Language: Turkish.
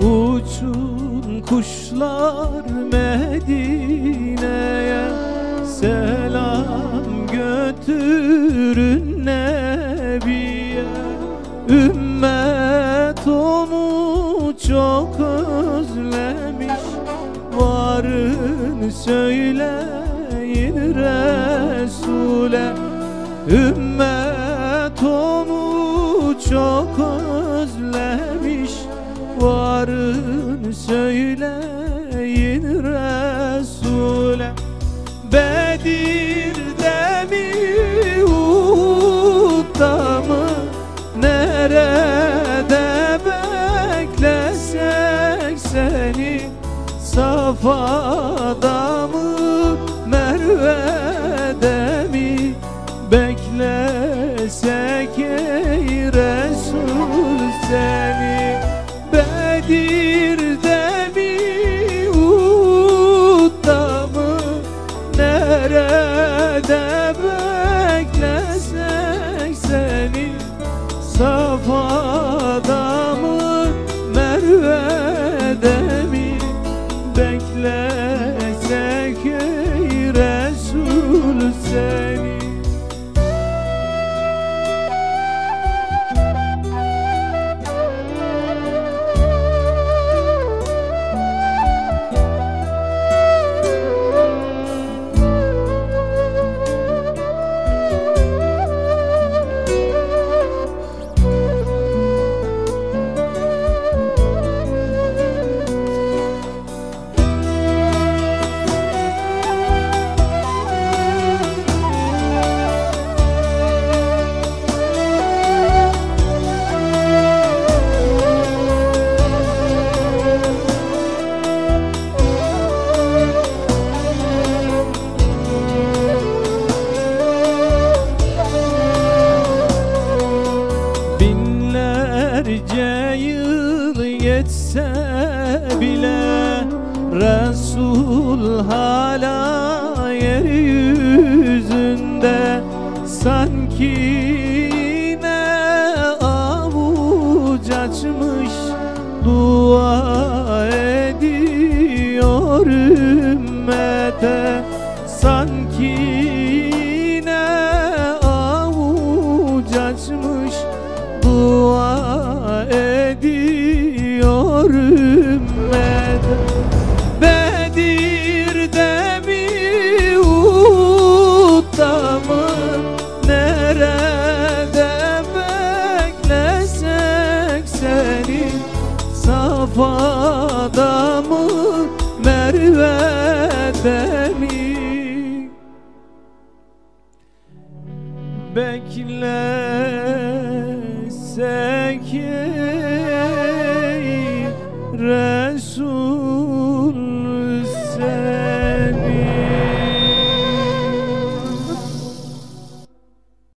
Uçun kuşlar Medine'ye Selam götürün Nebiye. Ümmet onu çok özlemiş Varın söyleyin Resul'e. Ümmet Varın söyleyin Resul'e. Bedir'de mi Uhud'da mı Nerede beklesek seni? Safa'da mı Merve'de Safa'da mı Merve'de mi? Beklesek ey Resul seni Binlerce yıl geçse bile Resul hala yeryüzünde. Sanki yine avuç açmış Dua ediyor Şurada mı Merve'de mi? Beklesek ey Resul sen